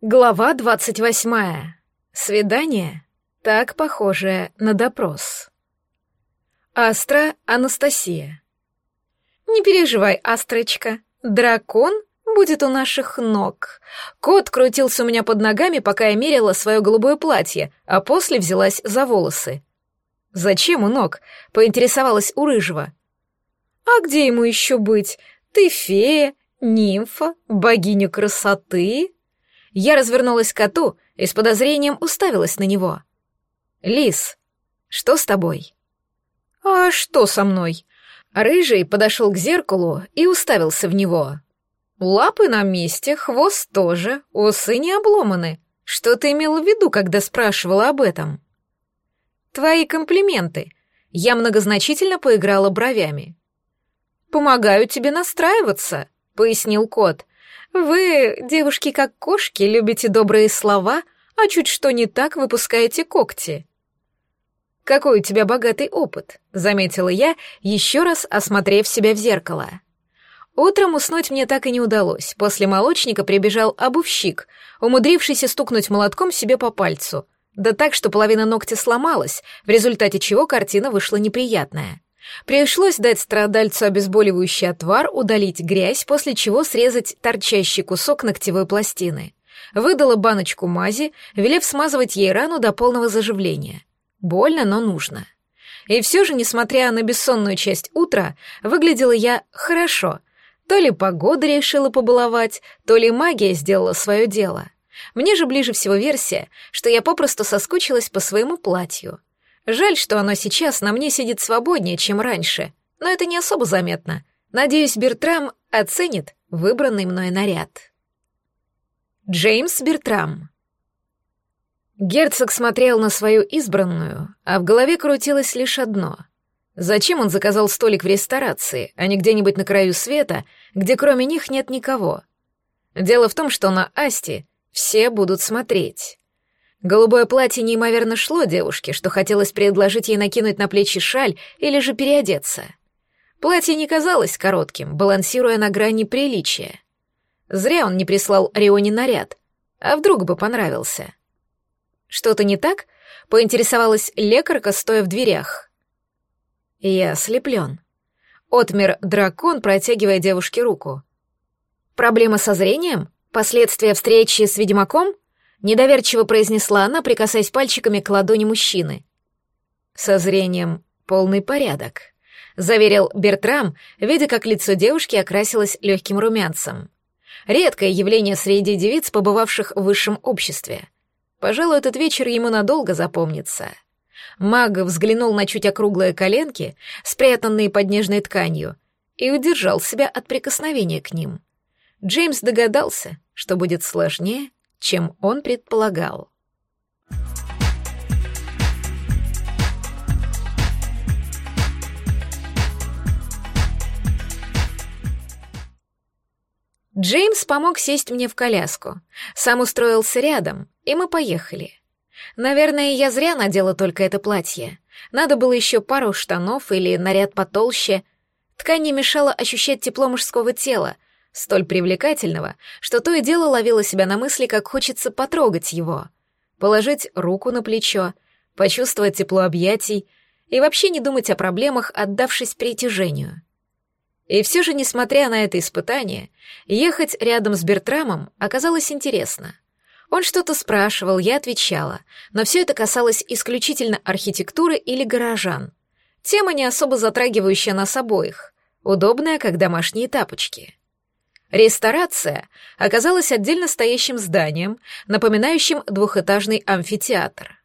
Глава 28. Свидание. Так похожее на допрос. Астра Анастасия. Не переживай, Астрочка. Дракон будет у наших ног. Кот крутился у меня под ногами, пока я мерила свое голубое платье, а после взялась за волосы. Зачем у ног? Поинтересовалась у рыжего. А где ему еще быть? Ты фея, нимфа, богиня красоты. Я развернулась к коту и с подозрением уставилась на него. «Лис, что с тобой?» «А что со мной?» Рыжий подошел к зеркалу и уставился в него. «Лапы на месте, хвост тоже, усы не обломаны. Что ты имел в виду, когда спрашивала об этом?» «Твои комплименты». Я многозначительно поиграла бровями. «Помогаю тебе настраиваться», — пояснил кот. Вы, девушки, как кошки, любите добрые слова, а чуть что не так выпускаете когти. Какой у тебя богатый опыт, заметила я, еще раз осмотрев себя в зеркало. Утром уснуть мне так и не удалось. После молочника прибежал обувщик, умудрившийся стукнуть молотком себе по пальцу. Да так, что половина ногтя сломалась, в результате чего картина вышла неприятная. Пришлось дать страдальцу обезболивающий отвар, удалить грязь, после чего срезать торчащий кусок ногтевой пластины. Выдала баночку мази, велев смазывать ей рану до полного заживления. Больно, но нужно. И все же, несмотря на бессонную часть утра, выглядела я хорошо. То ли погода решила побаловать, то ли магия сделала свое дело. Мне же ближе всего версия, что я попросту соскучилась по своему платью — Жаль, что оно сейчас на мне сидит свободнее, чем раньше, но это не особо заметно. Надеюсь, Бертрам оценит выбранный мной наряд. Джеймс Бертрам Герцог смотрел на свою избранную, а в голове крутилось лишь одно. Зачем он заказал столик в ресторации, а не где-нибудь на краю света, где кроме них нет никого? Дело в том, что на Асти все будут смотреть. Голубое платье неимоверно шло девушке, что хотелось предложить ей накинуть на плечи шаль или же переодеться. Платье не казалось коротким, балансируя на грани приличия. Зря он не прислал Рионе наряд, а вдруг бы понравился. Что-то не так? Поинтересовалась лекарка, стоя в дверях. Я ослеплен. Отмер дракон, протягивая девушке руку. Проблема со зрением? Последствия встречи с ведьмаком? — Недоверчиво произнесла она, прикасаясь пальчиками к ладони мужчины. «Со зрением полный порядок», — заверил Бертрам, видя, как лицо девушки окрасилось легким румянцем. Редкое явление среди девиц, побывавших в высшем обществе. Пожалуй, этот вечер ему надолго запомнится. Маг взглянул на чуть округлые коленки, спрятанные под нежной тканью, и удержал себя от прикосновения к ним. Джеймс догадался, что будет сложнее чем он предполагал. Джеймс помог сесть мне в коляску. Сам устроился рядом, и мы поехали. Наверное, я зря надела только это платье. Надо было еще пару штанов или наряд потолще. Ткань не мешала ощущать тепло мужского тела — столь привлекательного, что то и дело ловила себя на мысли, как хочется потрогать его, положить руку на плечо, почувствовать тепло объятий и вообще не думать о проблемах, отдавшись притяжению. И все же, несмотря на это испытание, ехать рядом с Бертрамом оказалось интересно. Он что-то спрашивал, я отвечала, но все это касалось исключительно архитектуры или горожан. Тема не особо затрагивающая нас обоих, удобная, как домашние тапочки. Ресторация оказалась отдельно стоящим зданием, напоминающим двухэтажный амфитеатр.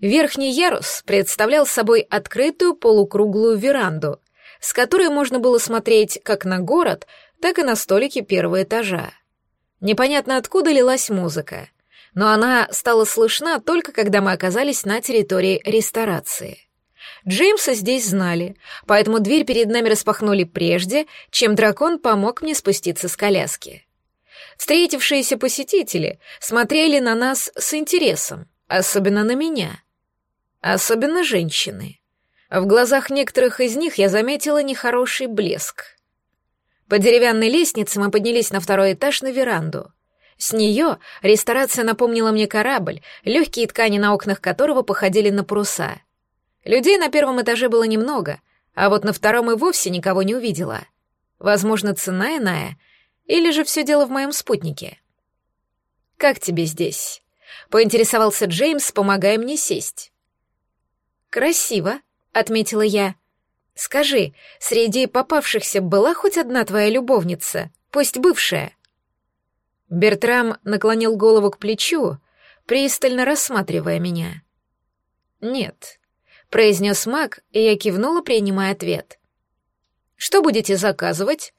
Верхний ярус представлял собой открытую полукруглую веранду, с которой можно было смотреть как на город, так и на столики первого этажа. Непонятно откуда лилась музыка, но она стала слышна только когда мы оказались на территории ресторации. Джеймса здесь знали, поэтому дверь перед нами распахнули прежде, чем дракон помог мне спуститься с коляски. Встретившиеся посетители смотрели на нас с интересом, особенно на меня. Особенно женщины. В глазах некоторых из них я заметила нехороший блеск. По деревянной лестнице мы поднялись на второй этаж на веранду. С нее ресторация напомнила мне корабль, легкие ткани на окнах которого походили на паруса — Людей на первом этаже было немного, а вот на втором и вовсе никого не увидела. Возможно, цена иная, или же все дело в моем спутнике. «Как тебе здесь?» — поинтересовался Джеймс, помогая мне сесть. «Красиво», — отметила я. «Скажи, среди попавшихся была хоть одна твоя любовница, пусть бывшая?» Бертрам наклонил голову к плечу, пристально рассматривая меня. «Нет», произнес Мак, и я кивнула, принимая ответ. «Что будете заказывать?»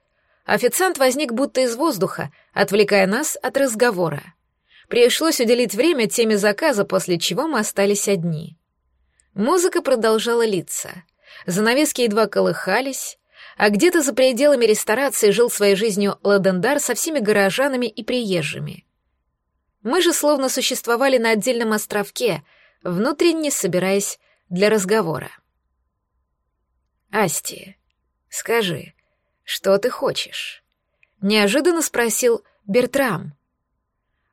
Официант возник будто из воздуха, отвлекая нас от разговора. Пришлось уделить время теме заказа, после чего мы остались одни. Музыка продолжала литься. Занавески едва колыхались, а где-то за пределами ресторации жил своей жизнью Ладендар со всеми горожанами и приезжими. Мы же словно существовали на отдельном островке, внутренне собираясь для разговора. «Асти, скажи, что ты хочешь?» — неожиданно спросил Бертрам.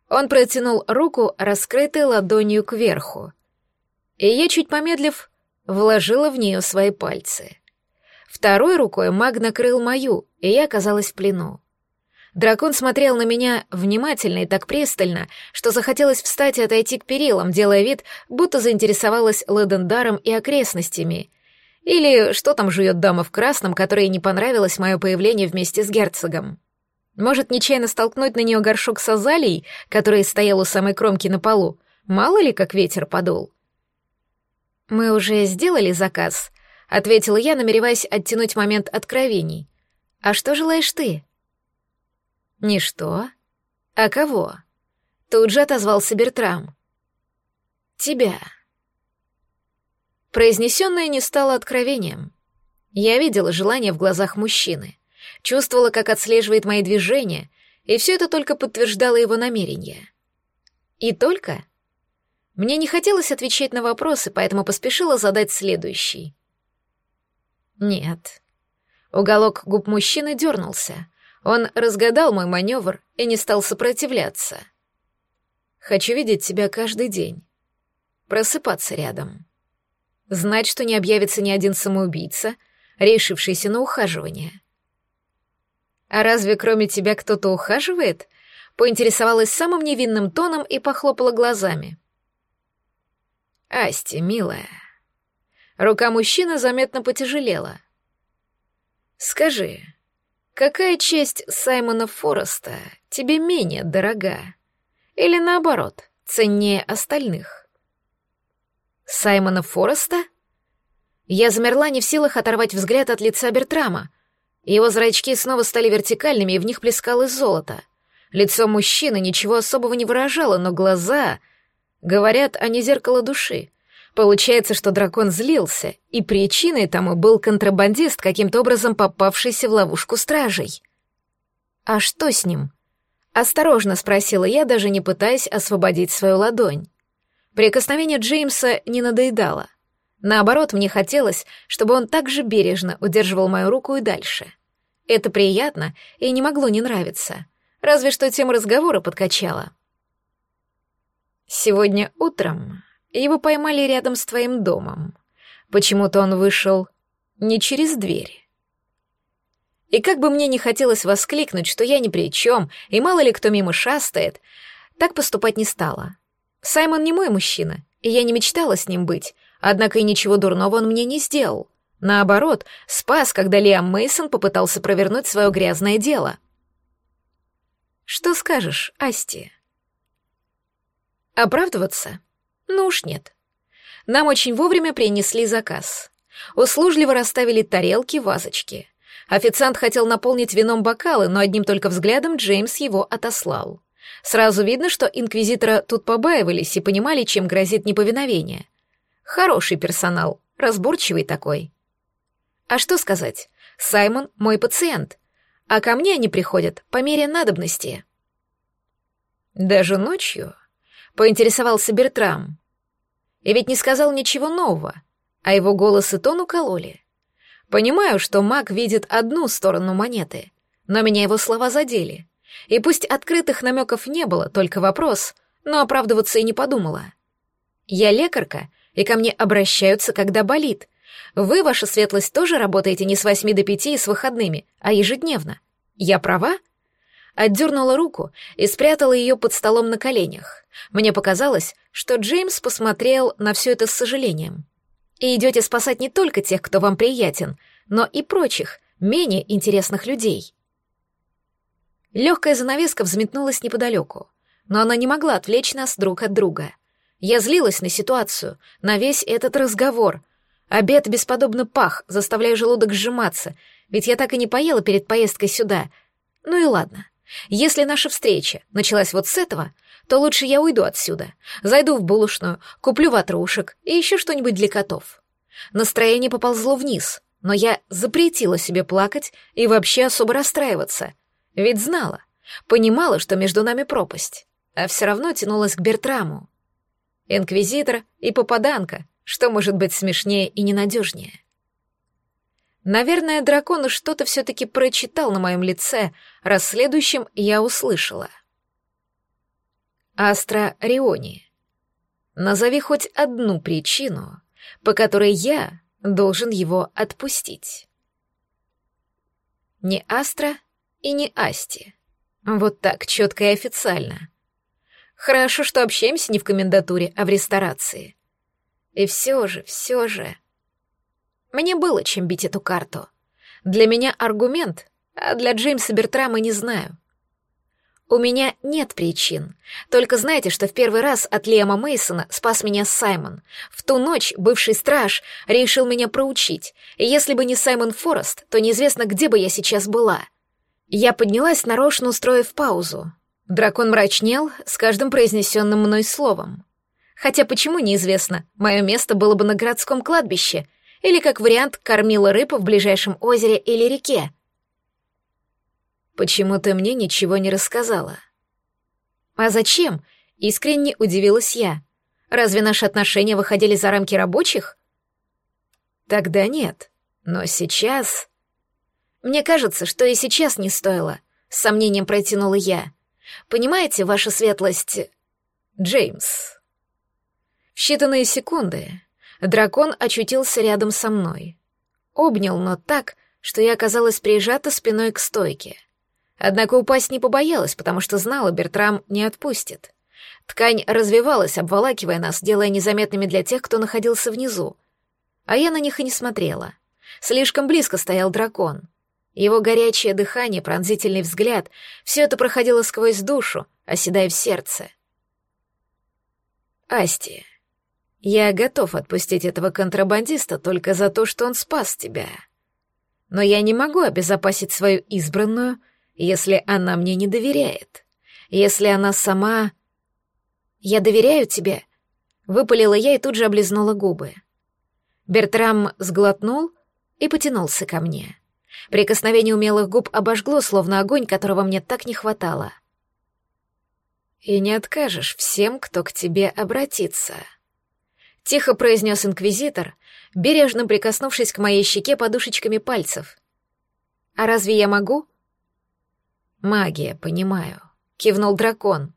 Он протянул руку, раскрытой ладонью кверху, и я, чуть помедлив, вложила в нее свои пальцы. Второй рукой маг накрыл мою, и я оказалась в плену. Дракон смотрел на меня внимательно и так пристально, что захотелось встать и отойти к перилам, делая вид, будто заинтересовалась Ледендаром и окрестностями. Или что там жует дама в красном, которой не понравилось мое появление вместе с герцогом. Может, нечаянно столкнуть на нее горшок с азалией, который стоял у самой кромки на полу? Мало ли, как ветер подул. «Мы уже сделали заказ», — ответила я, намереваясь оттянуть момент откровений. «А что желаешь ты?» «Ничто? А кого?» Тут же отозвался Бертрам. «Тебя». Произнесенное не стало откровением. Я видела желание в глазах мужчины, чувствовала, как отслеживает мои движения, и все это только подтверждало его намерение. И только? Мне не хотелось отвечать на вопросы, поэтому поспешила задать следующий. «Нет». Уголок губ мужчины дернулся — он разгадал мой маневр и не стал сопротивляться. Хочу видеть тебя каждый день. Просыпаться рядом. Знать, что не объявится ни один самоубийца, решившийся на ухаживание. А разве кроме тебя кто-то ухаживает? Поинтересовалась самым невинным тоном и похлопала глазами. Асти, милая. Рука мужчины заметно потяжелела. Скажи, Какая честь Саймона Фореста тебе менее дорога? Или наоборот, ценнее остальных? Саймона Фореста? Я замерла не в силах оторвать взгляд от лица Бертрама. Его зрачки снова стали вертикальными, и в них плескалось золото. Лицо мужчины ничего особого не выражало, но глаза говорят, они зеркало души — Получается, что дракон злился, и причиной тому был контрабандист, каким-то образом попавшийся в ловушку стражей. «А что с ним?» — осторожно спросила я, даже не пытаясь освободить свою ладонь. Прикосновение Джеймса не надоедало. Наоборот, мне хотелось, чтобы он так же бережно удерживал мою руку и дальше. Это приятно и не могло не нравиться. Разве что тема разговора подкачала. Сегодня утром его поймали рядом с твоим домом. Почему-то он вышел не через дверь. И как бы мне не хотелось воскликнуть, что я ни при чем, и мало ли кто мимо шастает, так поступать не стала. Саймон не мой мужчина, и я не мечтала с ним быть, однако и ничего дурного он мне не сделал. Наоборот, спас, когда Лиам Мейсон попытался провернуть свое грязное дело. Что скажешь, Асти? Оправдываться? Ну уж нет. Нам очень вовремя принесли заказ. Услужливо расставили тарелки, вазочки. Официант хотел наполнить вином бокалы, но одним только взглядом Джеймс его отослал. Сразу видно, что инквизитора тут побаивались и понимали, чем грозит неповиновение. Хороший персонал, разборчивый такой. А что сказать? Саймон — мой пациент, а ко мне они приходят по мере надобности. Даже ночью поинтересовался Бертрам. И ведь не сказал ничего нового, а его голос и тон укололи. Понимаю, что маг видит одну сторону монеты, но меня его слова задели. И пусть открытых намеков не было, только вопрос, но оправдываться и не подумала. Я лекарка, и ко мне обращаются, когда болит. Вы, ваша светлость, тоже работаете не с восьми до пяти и с выходными, а ежедневно. Я права?» отдернула руку и спрятала ее под столом на коленях. Мне показалось, что Джеймс посмотрел на все это с сожалением. «И идете спасать не только тех, кто вам приятен, но и прочих, менее интересных людей». Легкая занавеска взметнулась неподалеку, но она не могла отвлечь нас друг от друга. Я злилась на ситуацию, на весь этот разговор. Обед бесподобно пах, заставляя желудок сжиматься, ведь я так и не поела перед поездкой сюда. Ну и ладно. Если наша встреча началась вот с этого, то лучше я уйду отсюда, зайду в булочную, куплю ватрушек и еще что-нибудь для котов. Настроение поползло вниз, но я запретила себе плакать и вообще особо расстраиваться. Ведь знала, понимала, что между нами пропасть, а все равно тянулась к Бертраму. Инквизитор и попаданка, что может быть смешнее и ненадежнее? Наверное, дракон что-то все-таки прочитал на моем лице, раз следующим я услышала. Астра Риони. Назови хоть одну причину, по которой я должен его отпустить. Не Астра и не Асти. Вот так четко и официально. Хорошо, что общаемся не в комендатуре, а в ресторации. И все же, все же... Мне было чем бить эту карту. Для меня аргумент, а для Джеймса Бертрама не знаю. У меня нет причин. Только знаете, что в первый раз от Лема Мейсона спас меня Саймон. В ту ночь бывший страж решил меня проучить. И если бы не Саймон Форест, то неизвестно, где бы я сейчас была. Я поднялась, нарочно устроив паузу. Дракон мрачнел с каждым произнесенным мной словом. Хотя почему неизвестно, мое место было бы на городском кладбище, или, как вариант, кормила рыб в ближайшем озере или реке. «Почему ты мне ничего не рассказала?» «А зачем?» — искренне удивилась я. «Разве наши отношения выходили за рамки рабочих?» «Тогда нет. Но сейчас...» «Мне кажется, что и сейчас не стоило», — с сомнением протянула я. «Понимаете, ваша светлость...» «Джеймс...» В считанные секунды Дракон очутился рядом со мной. Обнял, но так, что я оказалась прижата спиной к стойке. Однако упасть не побоялась, потому что знала, Бертрам не отпустит. Ткань развивалась, обволакивая нас, делая незаметными для тех, кто находился внизу. А я на них и не смотрела. Слишком близко стоял дракон. Его горячее дыхание, пронзительный взгляд — все это проходило сквозь душу, оседая в сердце. Астия. Я готов отпустить этого контрабандиста только за то, что он спас тебя. Но я не могу обезопасить свою избранную, если она мне не доверяет. Если она сама... Я доверяю тебе. Выпалила я и тут же облизнула губы. Бертрам сглотнул и потянулся ко мне. Прикосновение умелых губ обожгло, словно огонь, которого мне так не хватало. «И не откажешь всем, кто к тебе обратится», — тихо произнес инквизитор, бережно прикоснувшись к моей щеке подушечками пальцев. «А разве я могу?» «Магия, понимаю», — кивнул дракон.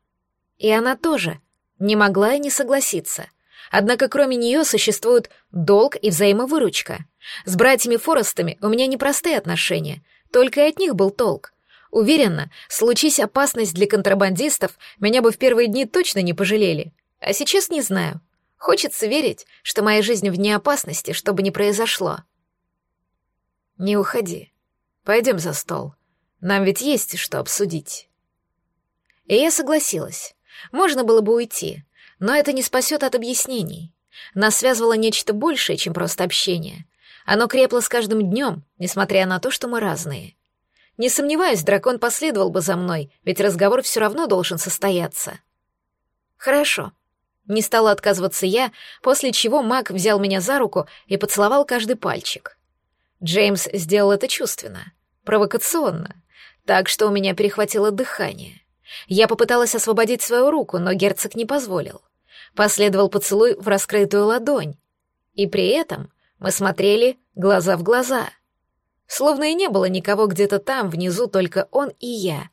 И она тоже не могла и не согласиться. Однако кроме нее существуют долг и взаимовыручка. С братьями Форестами у меня непростые отношения, только и от них был толк. Уверена, случись опасность для контрабандистов, меня бы в первые дни точно не пожалели. А сейчас не знаю, Хочется верить, что моя жизнь вне опасности, что бы ни произошло. Не уходи. Пойдем за стол. Нам ведь есть что обсудить. И я согласилась. Можно было бы уйти, но это не спасет от объяснений. Нас связывало нечто большее, чем просто общение. Оно крепло с каждым днем, несмотря на то, что мы разные. Не сомневаюсь, дракон последовал бы за мной, ведь разговор все равно должен состояться. Хорошо, не стала отказываться я, после чего Мак взял меня за руку и поцеловал каждый пальчик. Джеймс сделал это чувственно, провокационно, так что у меня перехватило дыхание. Я попыталась освободить свою руку, но герцог не позволил. Последовал поцелуй в раскрытую ладонь. И при этом мы смотрели глаза в глаза. Словно и не было никого где-то там, внизу только он и я.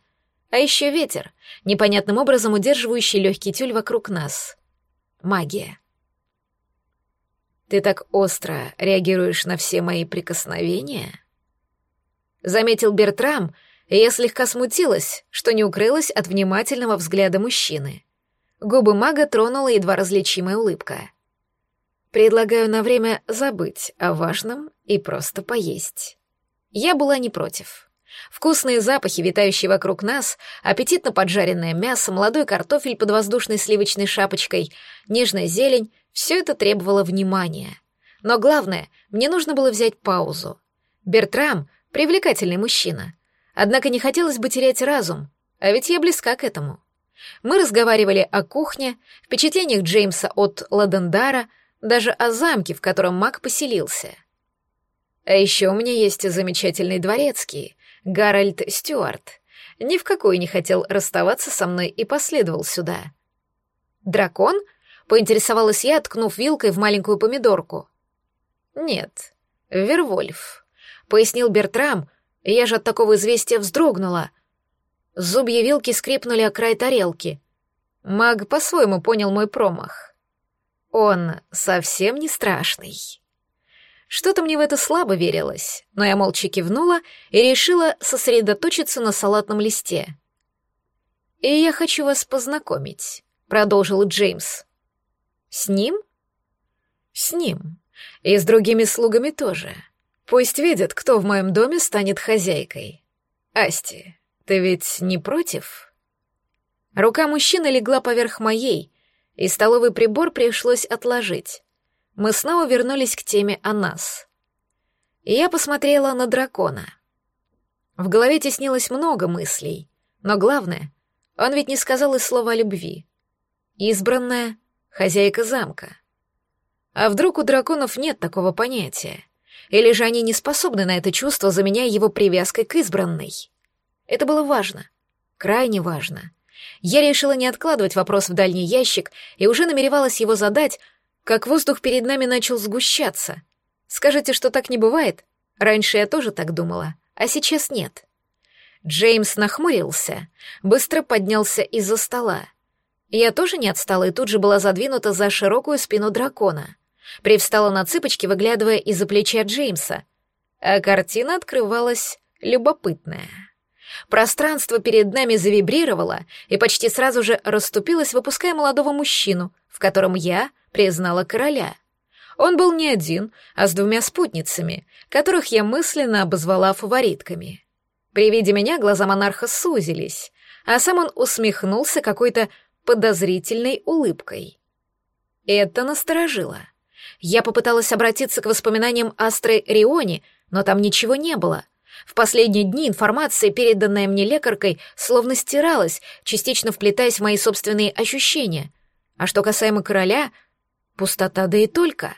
А еще ветер, непонятным образом удерживающий легкий тюль вокруг нас магия. Ты так остро реагируешь на все мои прикосновения? Заметил Бертрам, и я слегка смутилась, что не укрылась от внимательного взгляда мужчины. Губы мага тронула едва различимая улыбка. Предлагаю на время забыть о важном и просто поесть. Я была не против. Вкусные запахи, витающие вокруг нас, аппетитно поджаренное мясо, молодой картофель под воздушной сливочной шапочкой, нежная зелень — все это требовало внимания. Но главное, мне нужно было взять паузу. Бертрам — привлекательный мужчина. Однако не хотелось бы терять разум, а ведь я близка к этому. Мы разговаривали о кухне, впечатлениях Джеймса от Ладендара, даже о замке, в котором маг поселился. А еще у меня есть замечательные дворецкие. Гарольд Стюарт, ни в какой не хотел расставаться со мной и последовал сюда. Дракон? Поинтересовалась я, ткнув вилкой в маленькую помидорку. Нет, Вервольф, пояснил Бертрам, я же от такого известия вздрогнула. Зубья вилки скрипнули о край тарелки. Маг по-своему понял мой промах. Он совсем не страшный. Что-то мне в это слабо верилось, но я молча кивнула и решила сосредоточиться на салатном листе. «И я хочу вас познакомить», — продолжил Джеймс. «С ним?» «С ним. И с другими слугами тоже. Пусть видят, кто в моем доме станет хозяйкой. Асти, ты ведь не против?» Рука мужчины легла поверх моей, и столовый прибор пришлось отложить мы снова вернулись к теме о нас. И я посмотрела на дракона. В голове теснилось много мыслей, но главное, он ведь не сказал и слова любви. Избранная хозяйка замка. А вдруг у драконов нет такого понятия? Или же они не способны на это чувство, заменяя его привязкой к избранной? Это было важно, крайне важно. Я решила не откладывать вопрос в дальний ящик и уже намеревалась его задать, как воздух перед нами начал сгущаться. Скажите, что так не бывает? Раньше я тоже так думала, а сейчас нет. Джеймс нахмурился, быстро поднялся из-за стола. Я тоже не отстала и тут же была задвинута за широкую спину дракона. Привстала на цыпочки, выглядывая из-за плеча Джеймса. А картина открывалась любопытная. Пространство перед нами завибрировало и почти сразу же расступилось, выпуская молодого мужчину, в котором я — признала короля. Он был не один, а с двумя спутницами, которых я мысленно обозвала фаворитками. При виде меня глаза монарха сузились, а сам он усмехнулся какой-то подозрительной улыбкой. Это насторожило. Я попыталась обратиться к воспоминаниям Астры Риони, но там ничего не было. В последние дни информация, переданная мне лекаркой, словно стиралась, частично вплетаясь в мои собственные ощущения. А что касаемо короля, пустота, да и только.